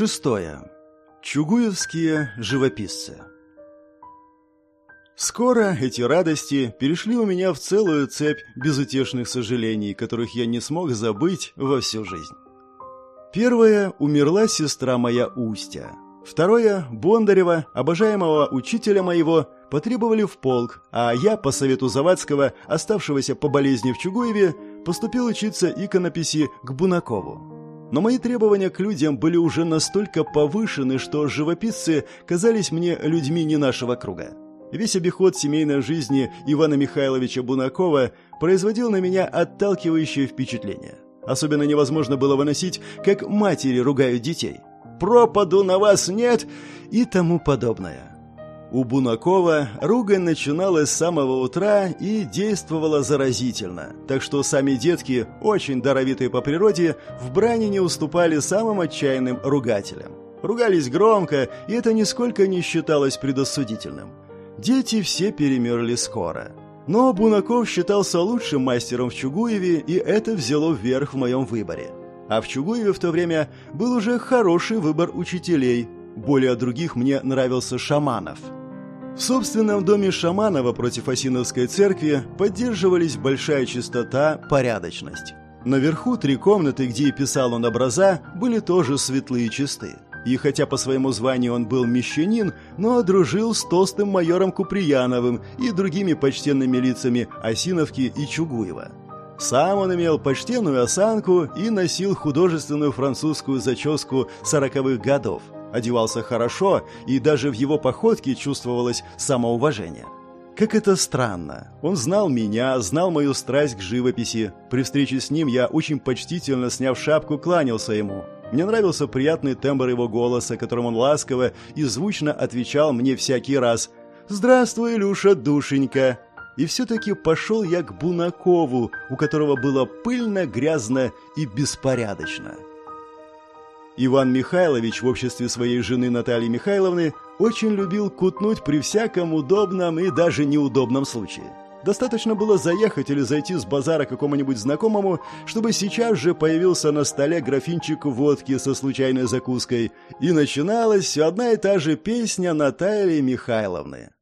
Шестое. Чугуевские живописцы. Скоро эти радости перешли у меня в целую цепь безутешных сожалений, которых я не смог забыть во всю жизнь. Первое – умерла сестра моя Устя. Второе – Бондарева, обожаемого учителя моего, потребовали в полк, а я, по совету Завадского, оставшегося по болезни в Чугуеве, поступил учиться иконописи к Бунакову. Но мои требования к людям были уже настолько повышены, что живописцы казались мне людьми не нашего круга. Весь обиход семейной жизни Ивана Михайловича Бунакова производил на меня отталкивающее впечатление. Особенно невозможно было выносить, как матери ругают детей. «Пропаду на вас нет!» и тому подобное. У Бунакова ругань начиналась с самого утра и действовала заразительно, так что сами детки, очень даровитые по природе, в брани не уступали самым отчаянным ругателям. Ругались громко, и это нисколько не считалось предосудительным. Дети все перемерли скоро. Но Бунаков считался лучшим мастером в Чугуеве, и это взяло вверх в моем выборе. А в Чугуеве в то время был уже хороший выбор учителей. Более других мне нравился Шаманов – в собственном доме Шаманова против Осиновской церкви поддерживались большая чистота, порядочность. Наверху три комнаты, где и писал он образа, были тоже светлые и чисты. И хотя по своему званию он был мещанин, но дружил с толстым майором Куприяновым и другими почтенными лицами Осиновки и Чугуева. Сам он имел почтенную осанку и носил художественную французскую заческу сороковых годов – одевался хорошо, и даже в его походке чувствовалось самоуважение. Как это странно. Он знал меня, знал мою страсть к живописи. При встрече с ним я очень почтительно, сняв шапку, кланялся ему. Мне нравился приятный тембр его голоса, которым он ласково и звучно отвечал мне всякий раз «Здравствуй, Илюша, душенька!» И все-таки пошел я к Бунакову, у которого было пыльно, грязно и беспорядочно. Иван Михайлович в обществе своей жены Натальи Михайловны очень любил кутнуть при всяком удобном и даже неудобном случае. Достаточно было заехать или зайти с базара какому-нибудь знакомому, чтобы сейчас же появился на столе графинчик водки со случайной закуской, и начиналась все одна и та же песня Натальи Михайловны.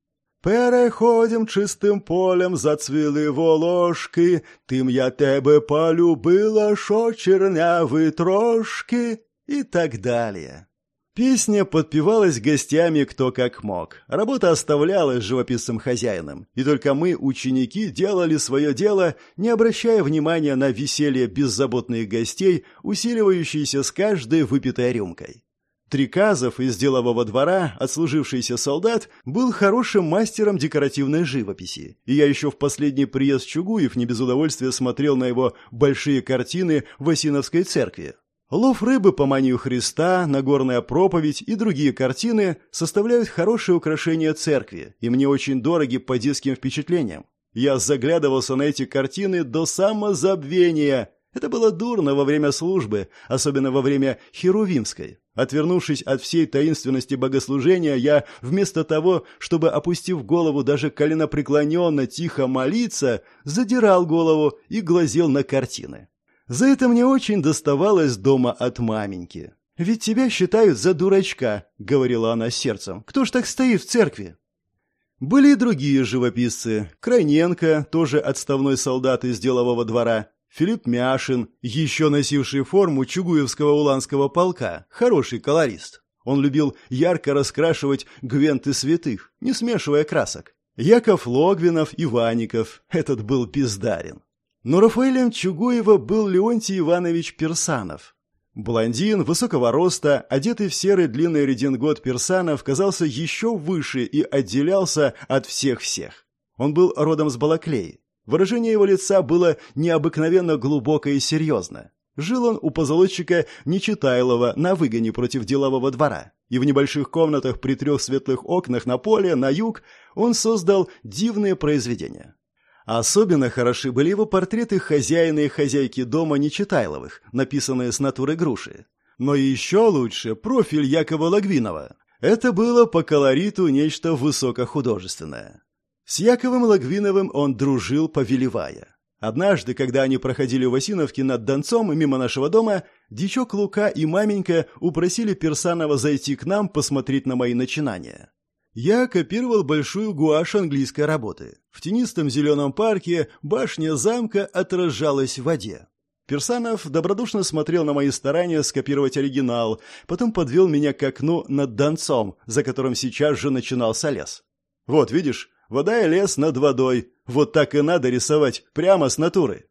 Переходим чистим полем, зацвіли волошки, Тим я тебе полюбила, шо чернявий трошки и так далее. Песня подпевалась гостями кто как мог. Работа оставлялась живописным хозяином, и только мы, ученики, делали свое дело, не обращая внимания на веселье беззаботных гостей, усиливающиеся с каждой выпитой рюмкой. Триказов из делового двора, отслужившийся солдат, был хорошим мастером декоративной живописи, и я еще в последний приезд Чугуев не без удовольствия смотрел на его большие картины в Осиновской церкви. Лов рыбы по манию Христа, Нагорная проповедь и другие картины составляют хорошее украшение церкви, и мне очень дороги по детским впечатлениям. Я заглядывался на эти картины до самозабвения. Это было дурно во время службы, особенно во время Херувимской. Отвернувшись от всей таинственности богослужения, я вместо того, чтобы, опустив голову даже коленопреклоненно тихо молиться, задирал голову и глазел на картины. За это мне очень доставалось дома от маменьки. «Ведь тебя считают за дурачка», — говорила она сердцем. «Кто ж так стоит в церкви?» Были и другие живописцы. Крайненко, тоже отставной солдат из делового двора. Филипп Мяшин, еще носивший форму Чугуевского уланского полка, хороший колорист. Он любил ярко раскрашивать гвенты святых, не смешивая красок. Яков Логвинов и Ваников. Этот был бездарен. Но Рафаэлем Чугуева был Леонтий Иванович Персанов. Блондин, высокого роста, одетый в серый длинный редингот Персанов, казался еще выше и отделялся от всех-всех. Он был родом с Балаклеи. Выражение его лица было необыкновенно глубокое и серьезно. Жил он у позолотчика Нечитайлова на выгоне против делового двора. И в небольших комнатах при трех светлых окнах на поле, на юг, он создал дивные произведения. Особенно хороши были его портреты хозяина и хозяйки дома Нечитайловых, написанные с натуры груши. Но еще лучше профиль Якова Лагвинова. Это было по колориту нечто высокохудожественное. С Яковом Лагвиновым он дружил, повелевая. Однажды, когда они проходили у Васиновки над Донцом мимо нашего дома, дичок Лука и маменька упросили Персанова зайти к нам посмотреть на мои начинания. Я копировал большую гуашь английской работы. В тенистом зеленом парке башня замка отражалась в воде. Персанов добродушно смотрел на мои старания скопировать оригинал, потом подвел меня к окну над Донцом, за которым сейчас же начинался лес. «Вот, видишь, вода и лес над водой. Вот так и надо рисовать, прямо с натуры».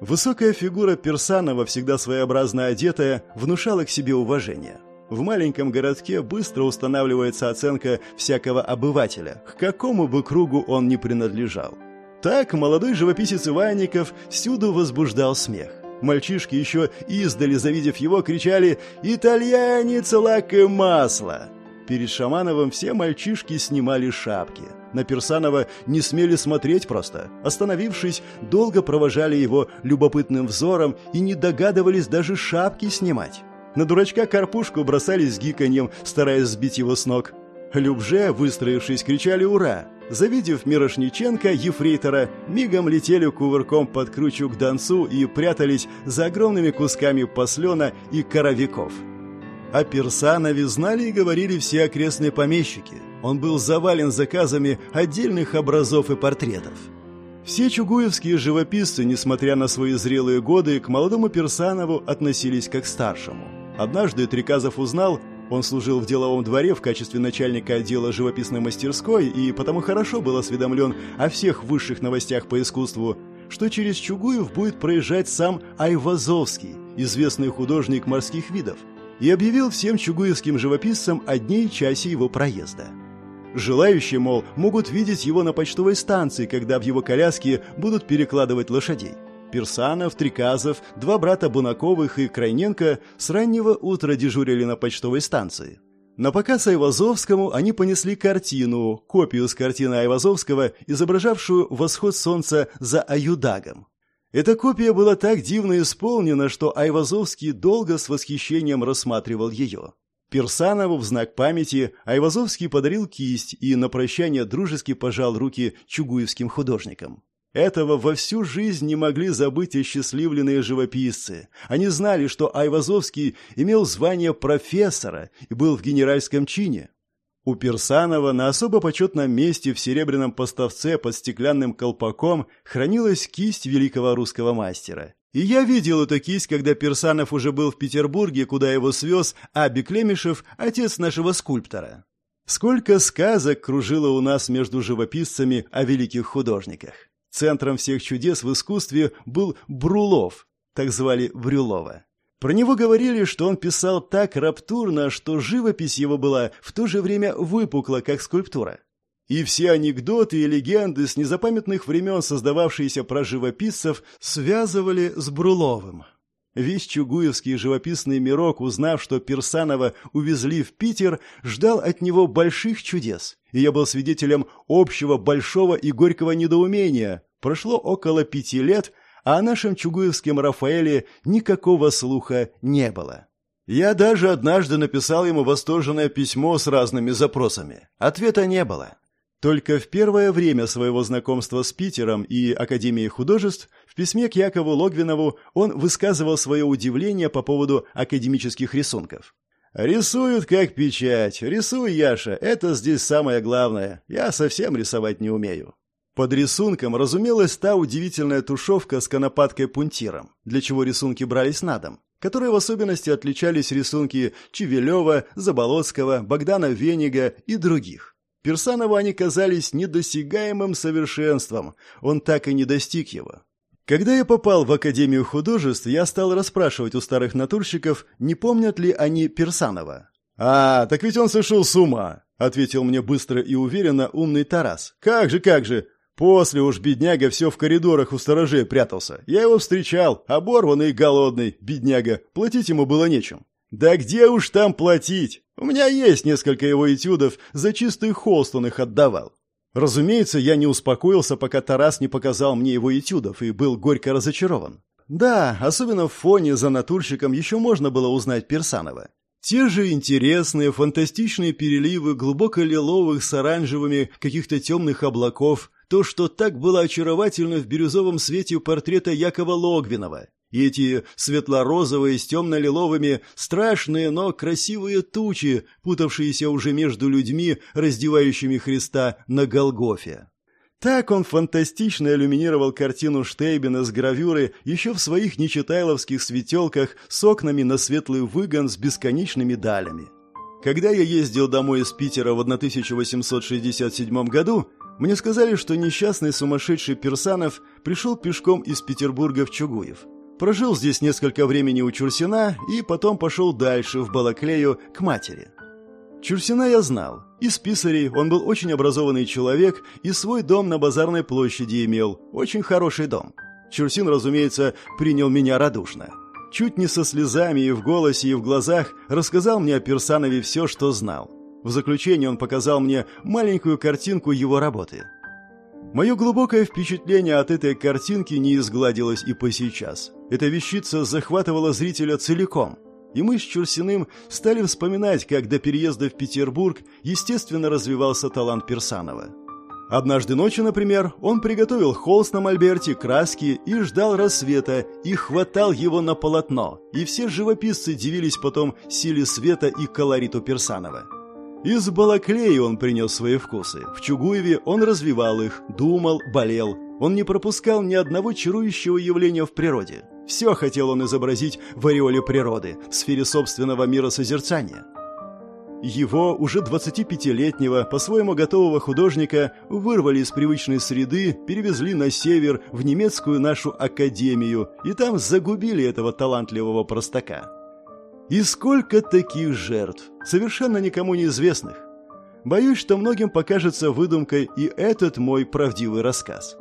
Высокая фигура Персанова, всегда своеобразно одетая, внушала к себе уважение. В маленьком городке быстро устанавливается оценка всякого обывателя, к какому бы кругу он ни принадлежал. Так молодой живописец Иванников всюду возбуждал смех. Мальчишки, еще издали завидев его, кричали «Итальянец, лак и масло!». Перед Шамановым все мальчишки снимали шапки. На Персанова не смели смотреть просто. Остановившись, долго провожали его любопытным взором и не догадывались даже шапки снимать. На дурачка Карпушку бросались с гиканьем, стараясь сбить его с ног. Любже, выстроившись, кричали «Ура!». Завидев Мирошниченко, ефрейтора, мигом летели кувырком под кручу к донцу и прятались за огромными кусками послена и коровиков. О Персанове знали и говорили все окрестные помещики. Он был завален заказами отдельных образов и портретов. Все чугуевские живописцы, несмотря на свои зрелые годы, к молодому Персанову относились как к старшему. Однажды Триказов узнал, он служил в деловом дворе в качестве начальника отдела живописной мастерской и потому хорошо был осведомлен о всех высших новостях по искусству, что через Чугуев будет проезжать сам Айвазовский, известный художник морских видов, и объявил всем чугуевским живописцам о дне и часе его проезда. Желающие, мол, могут видеть его на почтовой станции, когда в его коляске будут перекладывать лошадей. Персанов, Триказов, два брата Бунаковых и Крайненко с раннего утра дежурили на почтовой станции. На показ Айвазовскому они понесли картину, копию с картины Айвазовского, изображавшую восход солнца за Аюдагом. Эта копия была так дивно исполнена, что Айвазовский долго с восхищением рассматривал ее. Персанову в знак памяти Айвазовский подарил кисть и на прощание дружески пожал руки чугуевским художникам. Этого во всю жизнь не могли забыть осчастливленные живописцы. Они знали, что Айвазовский имел звание профессора и был в генеральском чине. У Персанова на особо почетном месте в серебряном поставце под стеклянным колпаком хранилась кисть великого русского мастера. И я видел эту кисть, когда Персанов уже был в Петербурге, куда его свез Аби Клемишев, отец нашего скульптора. Сколько сказок кружило у нас между живописцами о великих художниках. Центром всех чудес в искусстве был Брулов, так звали Брюлова. Про него говорили, что он писал так раптурно, что живопись его была в то же время выпукла, как скульптура. И все анекдоты и легенды с незапамятных времен, создававшиеся про живописцев, связывали с Бруловым. Весь чугуевский живописный мирок, узнав, что Персанова увезли в Питер, ждал от него больших чудес. И я был свидетелем общего большого и горького недоумения. Прошло около пяти лет, а о нашем чугуевском Рафаэле никакого слуха не было. Я даже однажды написал ему восторженное письмо с разными запросами. Ответа не было. Только в первое время своего знакомства с Питером и Академией художеств в письме к Якову Логвинову он высказывал свое удивление по поводу академических рисунков. «Рисуют как печать. Рисуй, Яша, это здесь самое главное. Я совсем рисовать не умею». Под рисунком разумелась та удивительная тушевка с конопаткой-пунктиром, для чего рисунки брались на дом, которые в особенности отличались рисунки Чевелева, Заболоцкого, Богдана Венига и других. Персанову они казались недосягаемым совершенством, он так и не достиг его. Когда я попал в Академию художеств, я стал расспрашивать у старых натурщиков, не помнят ли они Персанова. «А, так ведь он сошел с ума», — ответил мне быстро и уверенно умный Тарас. «Как же, как же! После уж бедняга все в коридорах у сторожей прятался. Я его встречал, оборванный и голодный, бедняга, платить ему было нечем. Да где уж там платить? У меня есть несколько его этюдов, за чистый холст он их отдавал. Разумеется, я не успокоился, пока Тарас не показал мне его этюдов и был горько разочарован. Да, особенно в фоне за натурщиком еще можно было узнать Персанова. Те же интересные, фантастичные переливы глубоко лиловых с оранжевыми каких-то темных облаков, то, что так было очаровательно в бирюзовом свете портрета Якова Логвинова, и эти светло-розовые с темно-лиловыми, страшные, но красивые тучи, путавшиеся уже между людьми, раздевающими Христа на Голгофе. Так он фантастично иллюминировал картину Штейбена с гравюры еще в своих нечитайловских светелках с окнами на светлый выгон с бесконечными далями. Когда я ездил домой из Питера в 1867 году, мне сказали, что несчастный сумасшедший Персанов пришел пешком из Петербурга в Чугуев. Прожил здесь несколько времени у Чурсина и потом пошел дальше, в Балаклею, к матери. Чурсина я знал. Из писарей он был очень образованный человек и свой дом на базарной площади имел. Очень хороший дом. Чурсин, разумеется, принял меня радушно. Чуть не со слезами и в голосе, и в глазах рассказал мне о Персанове все, что знал. В заключение он показал мне маленькую картинку его работы – Мое глубокое впечатление от этой картинки не изгладилось и по сейчас. Эта вещица захватывала зрителя целиком. И мы с Чурсиным стали вспоминать, как до переезда в Петербург естественно развивался талант Персанова. Однажды ночью, например, он приготовил холст на мольберте, краски и ждал рассвета, и хватал его на полотно, и все живописцы дивились потом силе света и колориту Персанова. Из Балаклеи он принес свои вкусы. В Чугуеве он развивал их, думал, болел. Он не пропускал ни одного чарующего явления в природе. Все хотел он изобразить в ореоле природы, в сфере собственного мира созерцания. Его, уже 25-летнего, по-своему готового художника, вырвали из привычной среды, перевезли на север, в немецкую нашу академию, и там загубили этого талантливого простака. И сколько таких жертв, совершенно никому неизвестных. Боюсь, что многим покажется выдумкой и этот мой правдивый рассказ.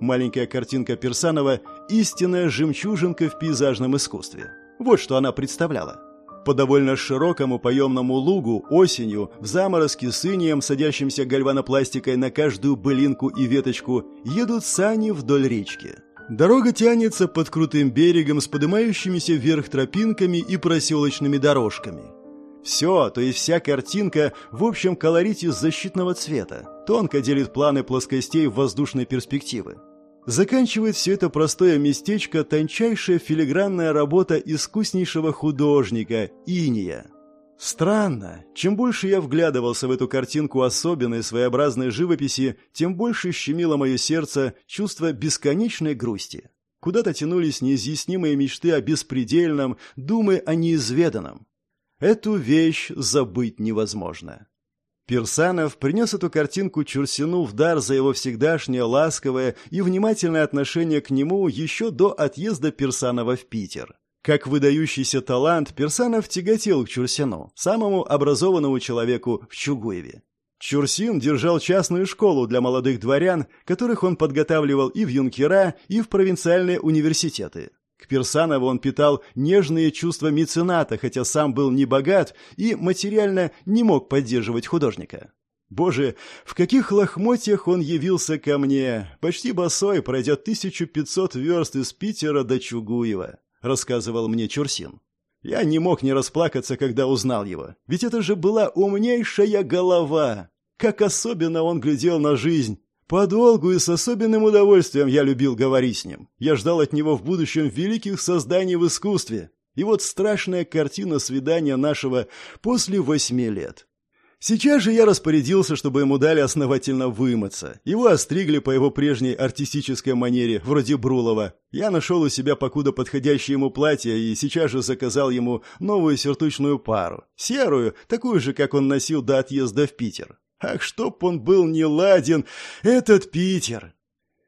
Маленькая картинка Персанова – истинная жемчужинка в пейзажном искусстве. Вот что она представляла. По довольно широкому поемному лугу осенью в заморозке с инием, садящимся гальванопластикой на каждую былинку и веточку, едут сани вдоль речки. Дорога тянется под крутым берегом с поднимающимися вверх тропинками и проселочными дорожками. Все, то есть вся картинка в общем колорите защитного цвета, тонко делит планы плоскостей в воздушной перспективы. Заканчивает все это простое местечко тончайшая филигранная работа искуснейшего художника, Иния. Странно. Чем больше я вглядывался в эту картинку особенной своеобразной живописи, тем больше щемило мое сердце чувство бесконечной грусти. Куда-то тянулись неизъяснимые мечты о беспредельном, думы о неизведанном. Эту вещь забыть невозможно. Персанов принес эту картинку Чурсину в дар за его всегдашнее ласковое и внимательное отношение к нему еще до отъезда Персанова в Питер. Как выдающийся талант, Персанов тяготел к Чурсину, самому образованному человеку в Чугуеве. Чурсин держал частную школу для молодых дворян, которых он подготавливал и в юнкера, и в провинциальные университеты. К Персанову он питал нежные чувства мецената, хотя сам был не богат и материально не мог поддерживать художника. Боже, в каких лохмотьях он явился ко мне, почти босой, пройдя 1500 верст из Питера до Чугуева рассказывал мне Чурсин. Я не мог не расплакаться, когда узнал его. Ведь это же была умнейшая голова. Как особенно он глядел на жизнь. Подолгу и с особенным удовольствием я любил говорить с ним. Я ждал от него в будущем великих созданий в искусстве. И вот страшная картина свидания нашего после восьми лет. Сейчас же я распорядился, чтобы ему дали основательно вымыться. Его остригли по его прежней артистической манере, вроде Брулова. Я нашел у себя покуда подходящее ему платье и сейчас же заказал ему новую сюртучную пару. Серую, такую же, как он носил до отъезда в Питер. Ах, чтоб он был не ладен, этот Питер!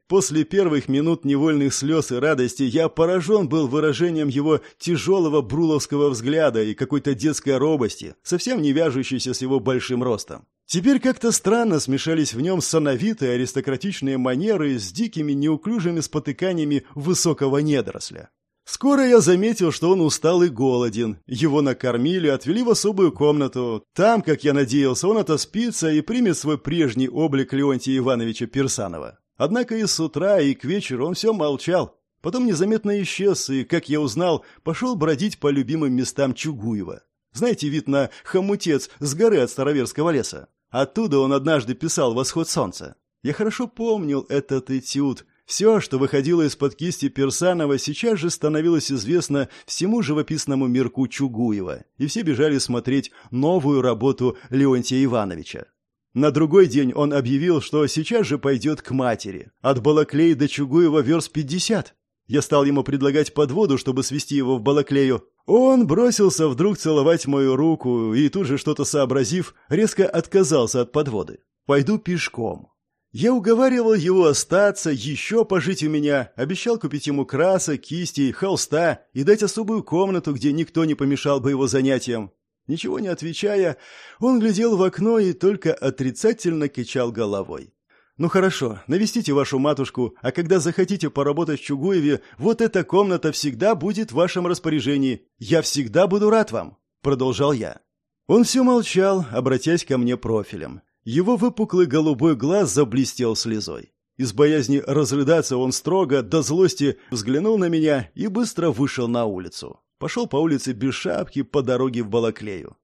После первых минут невольных слез и радости я поражен был выражением его тяжелого бруловского взгляда и какой-то детской робости, совсем не вяжущейся с его большим ростом. Теперь как-то странно смешались в нем сановитые аристократичные манеры с дикими неуклюжими спотыканиями высокого недоросля. Скоро я заметил, что он устал и голоден. Его накормили, отвели в особую комнату. Там, как я надеялся, он отоспится и примет свой прежний облик Леонтия Ивановича Персанова. Однако и с утра, и к вечеру он все молчал. Потом незаметно исчез и, как я узнал, пошел бродить по любимым местам Чугуева. Знаете, вид на хомутец с горы от Староверского леса. Оттуда он однажды писал «Восход солнца». Я хорошо помнил этот этюд. Все, что выходило из-под кисти Персанова, сейчас же становилось известно всему живописному мирку Чугуева, и все бежали смотреть новую работу Леонтия Ивановича. На другой день он объявил, что сейчас же пойдет к матери. От Балаклеи до Чугуева верст пятьдесят. Я стал ему предлагать подводу, чтобы свести его в Балаклею. Он бросился вдруг целовать мою руку и тут же что-то сообразив, резко отказался от подводы. «Пойду пешком». Я уговаривал его остаться, еще пожить у меня, обещал купить ему красок, кистей, холста и дать особую комнату, где никто не помешал бы его занятиям. Ничего не отвечая, он глядел в окно и только отрицательно качал головой. «Ну хорошо, навестите вашу матушку, а когда захотите поработать в Чугуеве, вот эта комната всегда будет в вашем распоряжении. Я всегда буду рад вам», — продолжал я. Он все молчал, обратясь ко мне профилем. Его выпуклый голубой глаз заблестел слезой. Из боязни разрыдаться он строго, до злости, взглянул на меня и быстро вышел на улицу. Пошел по улице без шапки по дороге в Балаклею.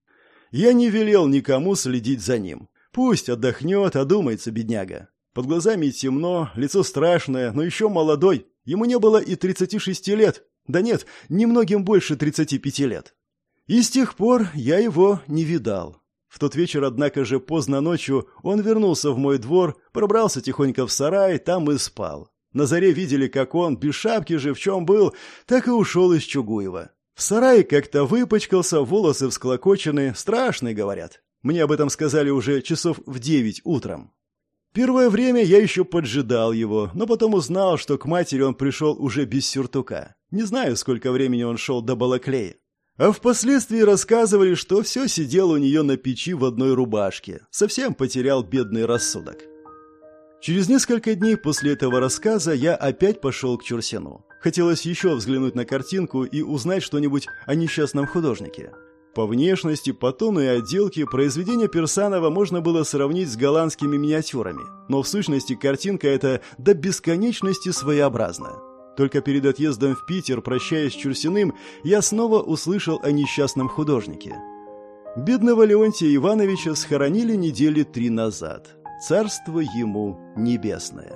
Я не велел никому следить за ним. Пусть отдохнет, одумается бедняга. Под глазами темно, лицо страшное, но еще молодой. Ему не было и 36 лет. Да нет, немногим больше 35 лет. И с тех пор я его не видал. В тот вечер, однако же, поздно ночью он вернулся в мой двор, пробрался тихонько в сарай, там и спал. На заре видели, как он, без шапки же, в чем был, так и ушел из Чугуева. В сарае как-то выпачкался, волосы всклокочены, страшные, говорят. Мне об этом сказали уже часов в девять утром. Первое время я еще поджидал его, но потом узнал, что к матери он пришел уже без сюртука. Не знаю, сколько времени он шел до Балаклея. А впоследствии рассказывали, что все сидел у нее на печи в одной рубашке. Совсем потерял бедный рассудок. Через несколько дней после этого рассказа я опять пошел к Чурсину. Хотелось еще взглянуть на картинку и узнать что-нибудь о несчастном художнике. По внешности, по тону и отделке произведение Персанова можно было сравнить с голландскими миниатюрами, но в сущности картинка эта до бесконечности своеобразна. Только перед отъездом в Питер, прощаясь с Чурсиным, я снова услышал о несчастном художнике. Бедного Леонтия Ивановича схоронили недели три назад. Царство ему небесное.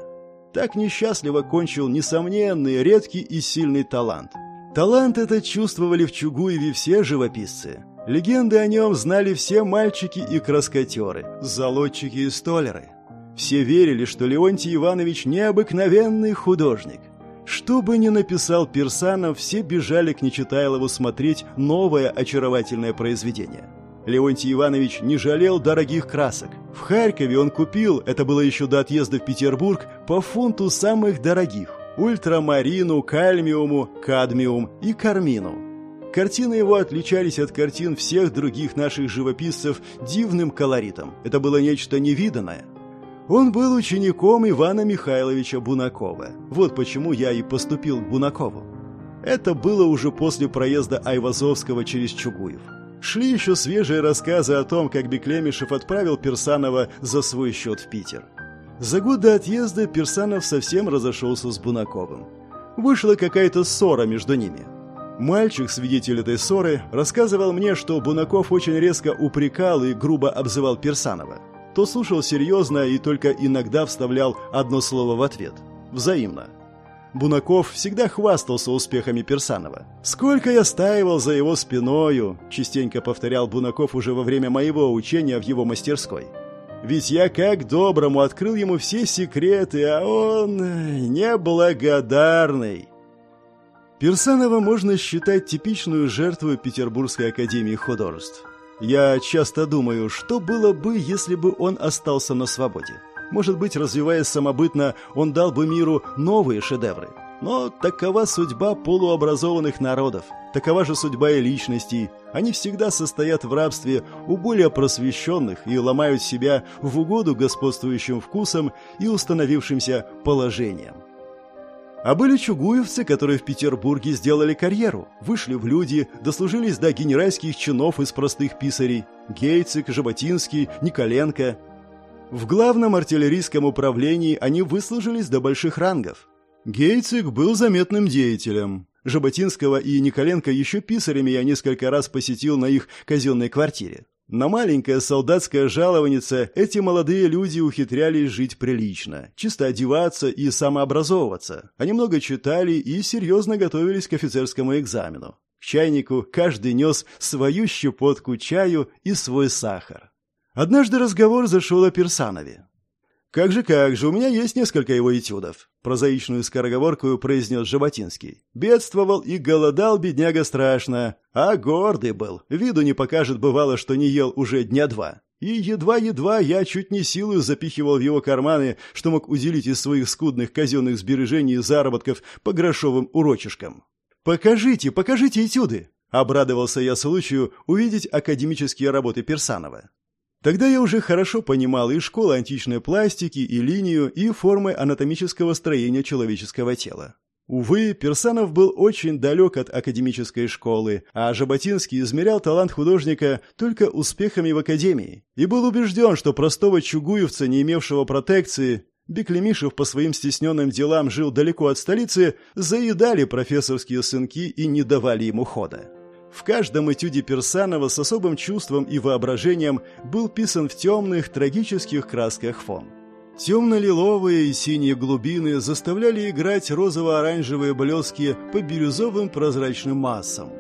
Так несчастливо кончил несомненный, редкий и сильный талант. Талант этот чувствовали в Чугуеве все живописцы. Легенды о нем знали все мальчики и краскотеры, залодчики и столеры. Все верили, что Леонтий Иванович необыкновенный художник. Что бы ни написал Персанов, все бежали к Нечитайлову смотреть новое очаровательное произведение. Леонтий Иванович не жалел дорогих красок. В Харькове он купил, это было еще до отъезда в Петербург, по фунту самых дорогих – ультрамарину, кальмиуму, кадмиум и кармину. Картины его отличались от картин всех других наших живописцев дивным колоритом. Это было нечто невиданное – он был учеником Ивана Михайловича Бунакова. Вот почему я и поступил к Бунакову. Это было уже после проезда Айвазовского через Чугуев. Шли еще свежие рассказы о том, как Беклемишев отправил Персанова за свой счет в Питер. За год до отъезда Персанов совсем разошелся с Бунаковым. Вышла какая-то ссора между ними. Мальчик, свидетель этой ссоры, рассказывал мне, что Бунаков очень резко упрекал и грубо обзывал Персанова то слушал серьезно и только иногда вставлял одно слово в ответ. Взаимно. Бунаков всегда хвастался успехами Персанова. «Сколько я стаивал за его спиною!» – частенько повторял Бунаков уже во время моего учения в его мастерской. «Ведь я как доброму открыл ему все секреты, а он неблагодарный!» Персанова можно считать типичную жертву Петербургской академии художеств. Я часто думаю, что было бы, если бы он остался на свободе. Может быть, развиваясь самобытно, он дал бы миру новые шедевры. Но такова судьба полуобразованных народов, такова же судьба и личностей. Они всегда состоят в рабстве у более просвещенных и ломают себя в угоду господствующим вкусам и установившимся положениям. А были чугуевцы, которые в Петербурге сделали карьеру, вышли в люди, дослужились до генеральских чинов из простых писарей. Гейцик, Жаботинский, Николенко. В главном артиллерийском управлении они выслужились до больших рангов. Гейцик был заметным деятелем. Жаботинского и Николенко еще писарями я несколько раз посетил на их казенной квартире. На маленькое солдатское жалованице эти молодые люди ухитрялись жить прилично, чисто одеваться и самообразовываться. Они много читали и серьезно готовились к офицерскому экзамену. К чайнику каждый нес свою щепотку чаю и свой сахар. Однажды разговор зашел о Персанове. «Как же, как же, у меня есть несколько его этюдов», — прозаичную скороговорку произнес Жаботинский. «Бедствовал и голодал бедняга страшно, а гордый был, виду не покажет, бывало, что не ел уже дня два. И едва-едва я чуть не силою запихивал в его карманы, что мог уделить из своих скудных казенных сбережений и заработков по грошовым урочишкам. «Покажите, покажите этюды!» — обрадовался я случаю увидеть академические работы Персанова. Тогда я уже хорошо понимал и школу античной пластики, и линию, и формы анатомического строения человеческого тела. Увы, Персанов был очень далек от академической школы, а Жаботинский измерял талант художника только успехами в академии и был убежден, что простого чугуевца, не имевшего протекции, Беклемишев по своим стесненным делам жил далеко от столицы, заедали профессорские сынки и не давали ему хода. В каждом этюде Персанова с особым чувством и воображением был писан в темных, трагических красках фон. Темно-лиловые и синие глубины заставляли играть розово-оранжевые блески по бирюзовым прозрачным массам.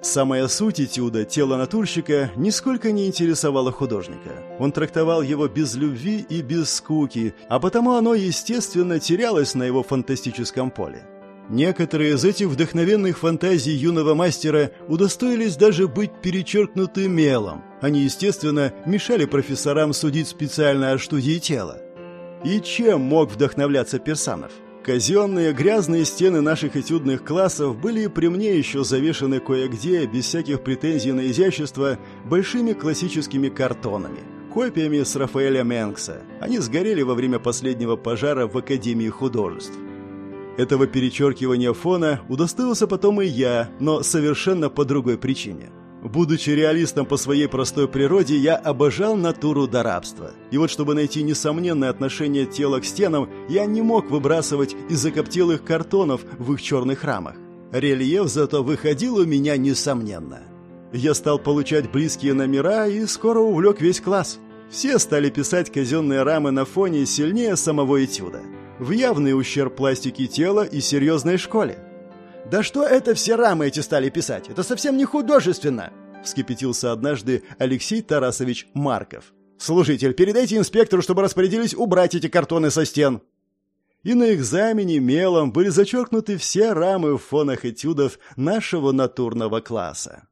Самая суть этюда, тело натурщика, нисколько не интересовало художника. Он трактовал его без любви и без скуки, а потому оно, естественно, терялось на его фантастическом поле. Некоторые из этих вдохновенных фантазий юного мастера удостоились даже быть перечеркнуты мелом. Они, естественно, мешали профессорам судить специально о студии тела. И чем мог вдохновляться Персанов? Казенные грязные стены наших этюдных классов были при мне еще завешены кое-где, без всяких претензий на изящество, большими классическими картонами, копиями с Рафаэля Менкса. Они сгорели во время последнего пожара в Академии художеств. Этого перечеркивания фона удостоился потом и я, но совершенно по другой причине. Будучи реалистом по своей простой природе, я обожал натуру до рабства. И вот чтобы найти несомненное отношение тела к стенам, я не мог выбрасывать из закоптелых картонов в их черных рамах. Рельеф зато выходил у меня несомненно. Я стал получать близкие номера и скоро увлек весь класс. Все стали писать казенные рамы на фоне сильнее самого этюда в явный ущерб пластике тела и серьезной школе. «Да что это все рамы эти стали писать? Это совсем не художественно!» вскипятился однажды Алексей Тарасович Марков. «Служитель, передайте инспектору, чтобы распорядились убрать эти картоны со стен!» И на экзамене мелом были зачеркнуты все рамы в фонах этюдов нашего натурного класса.